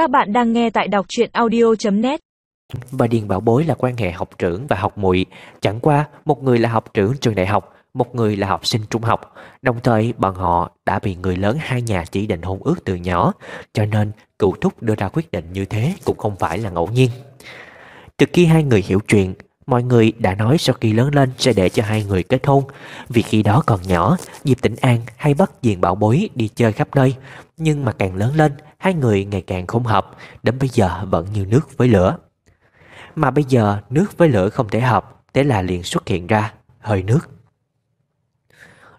Các bạn đang nghe tại đọc truyện audio.net Và Điền Bảo Bối là quan hệ học trưởng và học muội. Chẳng qua, một người là học trưởng trường đại học, Một người là học sinh trung học. Đồng thời, bọn họ đã bị người lớn hai nhà chỉ định hôn ước từ nhỏ. Cho nên, cựu thúc đưa ra quyết định như thế cũng không phải là ngẫu nhiên. Từ khi hai người hiểu chuyện Mọi người đã nói sau khi lớn lên sẽ để cho hai người kết hôn. Vì khi đó còn nhỏ, Diệp Tĩnh An hay bắt Diền Bảo Bối đi chơi khắp nơi. Nhưng mà càng lớn lên, Hai người ngày càng không hợp. Đến bây giờ vẫn như nước với lửa. Mà bây giờ nước với lửa không thể hợp, Thế là liền xuất hiện ra hơi nước.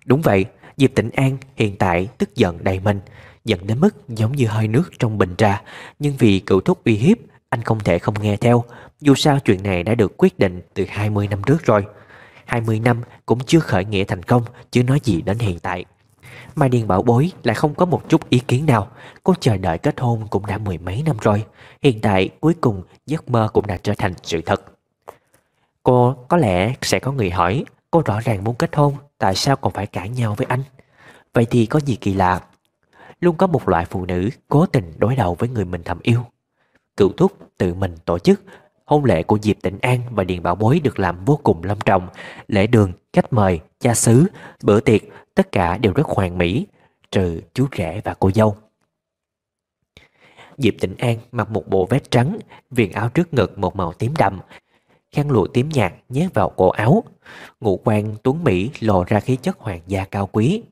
Đúng vậy, Diệp Tĩnh An hiện tại tức giận đầy mình, Giận đến mức giống như hơi nước trong bình trà. Nhưng vì cựu thúc uy hiếp anh không thể không nghe theo, Dù sao chuyện này đã được quyết định từ 20 năm trước rồi. 20 năm cũng chưa khởi nghĩa thành công, Chứ nói gì đến hiện tại. Mai Điền bảo bối lại không có một chút ý kiến nào. Cô chờ đợi kết hôn cũng đã mười mấy năm rồi. Hiện tại cuối cùng giấc mơ cũng đã trở thành sự thật. Cô có lẽ sẽ có người hỏi, Cô rõ ràng muốn kết hôn, Tại sao còn phải cãi nhau với anh? Vậy thì có gì kỳ lạ? Luôn có một loại phụ nữ cố tình đối đầu với người mình thầm yêu. Cựu thúc tự mình tổ chức. Hôn lễ của Diệp Tịnh An và Điền Bảo Bối được làm vô cùng long trọng. Lễ đường, khách mời, cha xứ, bữa tiệc Tất cả đều rất hoàn mỹ Trừ chú rể và cô dâu. Diệp Tịnh An mặc một bộ vest trắng Viền áo trước ngực một màu tím đậm Khăn lụa tím nhạt nhét vào cổ áo. Ngũ quan tuấn Mỹ lộ ra khí chất hoàng gia cao quý.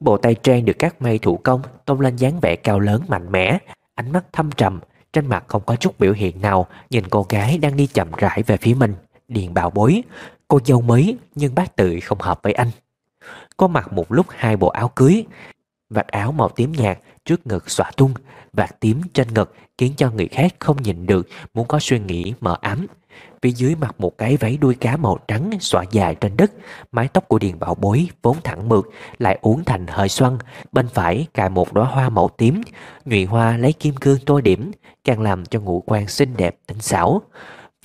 Bộ tay trang được cắt may thủ công Tôn lên dáng vẻ cao lớn mạnh mẽ Ánh mắt thâm trầm trên mặt không có chút biểu hiện nào, Nhìn cô gái đang đi chậm rãi về phía mình, Điền bào bối. Cô dâu mới, nhưng bác tự không hợp với anh. Cô mặc một lúc hai bộ áo cưới Vạt áo màu tím nhạt Trước ngực xõa tung, Vạt tím trên ngực khiến cho người khác không nhìn được, Muốn có suy nghĩ mờ ám. Phía dưới mặc một cái váy đuôi cá màu trắng xõa dài trên đất, Mái tóc của Điền Bảo Bối vốn thẳng mượt, Lại uốn thành hơi xoăn, Bên phải cài một đóa hoa màu tím, Nhụy hoa lấy kim cương tô điểm, Càng làm cho ngũ quan xinh đẹp, tinh xảo.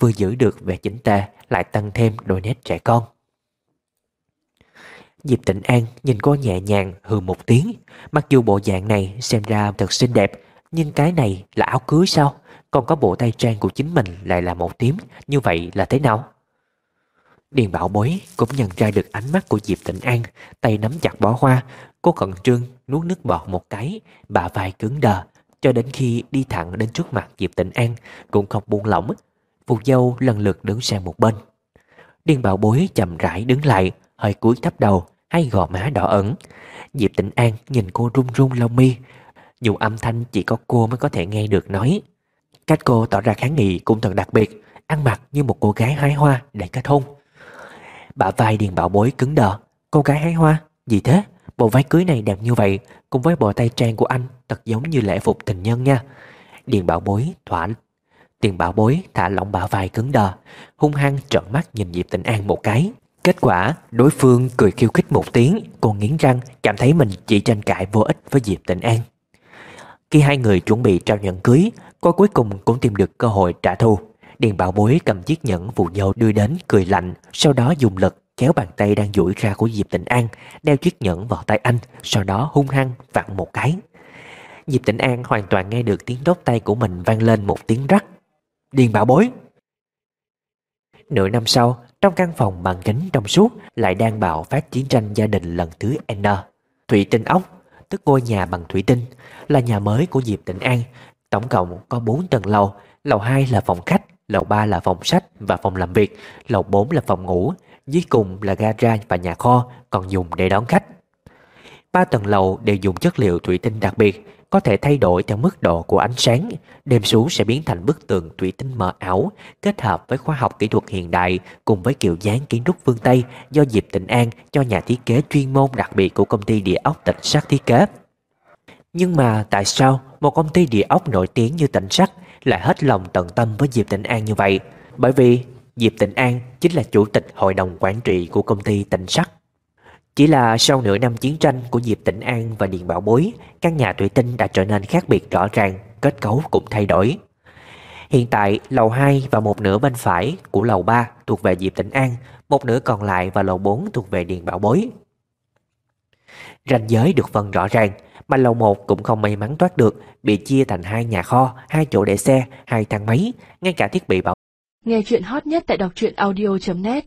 Vừa giữ được vẻ chỉnh tề, Lại tăng thêm đôi nét trẻ con. Diệp Tịnh An nhìn cô nhẹ nhàng hừ một tiếng. Mặc dù bộ dạng này xem ra thật xinh đẹp, Nhưng cái này là áo cưới sao? Còn có bộ tay trang của chính mình lại là màu tím, Như vậy là thế nào? Điền bảo bối cũng nhận ra được ánh mắt của Diệp Tịnh An, Tay nắm chặt bó hoa. Cô cẩn trương nuốt nước bọt một cái Bà vai cứng đờ, Cho đến khi đi thẳng đến trước mặt Diệp Tịnh An, Cũng không buông lỏng. Phù dâu lần lượt đứng sang một bên. Điền bảo bối chậm rãi đứng lại, Hơi cúi thấp đầu Hai gò má đỏ ẩn Diệp Tịnh An nhìn cô run run lông mi. Dù âm thanh chỉ có cô mới có thể nghe được nói. Cách cô tỏ ra kháng nghị cũng thật đặc biệt, Ăn mặc như một cô gái hái hoa để kết hôn. Bả vai Điền Bảo Bối cứng đờ. Cô gái hái hoa? Gì thế? Bộ váy cưới này đẹp như vậy, Cùng với bộ tay trang của anh, Thật giống như lễ phục tình nhân nha. Điền Bảo Bối thỏa tiền Bảo Bối thả lỏng bả vai cứng đờ, Hung hăng trợn mắt nhìn Diệp Tịnh An một cái. Kết quả, đối phương cười khiêu khích một tiếng, còn nghiến răng, cảm thấy mình chỉ tranh cãi vô ích với Diệp Tịnh An. Khi hai người chuẩn bị trao nhận cưới, cô cuối cùng cũng tìm được cơ hội trả thù. Điền bảo bối cầm chiếc nhẫn phụ dâu đưa đến, cười lạnh, sau đó dùng lực kéo bàn tay đang duỗi ra của Diệp Tịnh An, đeo chiếc nhẫn vào tay anh, sau đó hung hăng vặn một cái. Diệp Tịnh An hoàn toàn nghe được tiếng đốt tay của mình vang lên một tiếng rắc. Điền bảo bối! Nửa năm sau, trong căn phòng bằng kính trong suốt lại đang bạo phát chiến tranh gia đình lần thứ N. Thủy Tinh Ốc, tức ngôi nhà bằng thủy tinh, là nhà mới của Diệp Tịnh An. Tổng cộng có 4 tầng lầu, lầu 2 là phòng khách, lầu 3 là phòng sách và phòng làm việc, lầu 4 là phòng ngủ, dưới cùng là gara và nhà kho còn dùng để đón khách. Ba tầng lầu đều dùng chất liệu thủy tinh đặc biệt, có thể thay đổi theo mức độ của ánh sáng, đêm xuống sẽ biến thành bức tường thủy tinh mờ ảo, kết hợp với khoa học kỹ thuật hiện đại cùng với kiểu dáng kiến trúc phương Tây do Diệp Tịnh An cho nhà thiết kế chuyên môn đặc biệt của công ty địa ốc Tịnh Sắc thiết kế. Nhưng mà tại sao một công ty địa ốc nổi tiếng như Tịnh Sắc lại hết lòng tận tâm với Diệp Tịnh An như vậy? Bởi vì Diệp Tịnh An chính là chủ tịch hội đồng quản trị của công ty Tịnh Sắc. Chỉ là sau nửa năm chiến tranh của Diệp tĩnh An và Điện Bảo Bối, căn nhà thủy tinh đã trở nên khác biệt rõ ràng, kết cấu cũng thay đổi. Hiện tại, lầu 2 và một nửa bên phải của lầu 3 thuộc về Diệp tĩnh An, một nửa còn lại và lầu 4 thuộc về Điện Bảo Bối. Ranh giới được phân rõ ràng, mà lầu một cũng không may mắn thoát được, bị chia thành hai nhà kho, hai chỗ để xe, hai thang máy, ngay cả thiết bị bảo Nghe chuyện hot nhất tại đọc truyện audio.net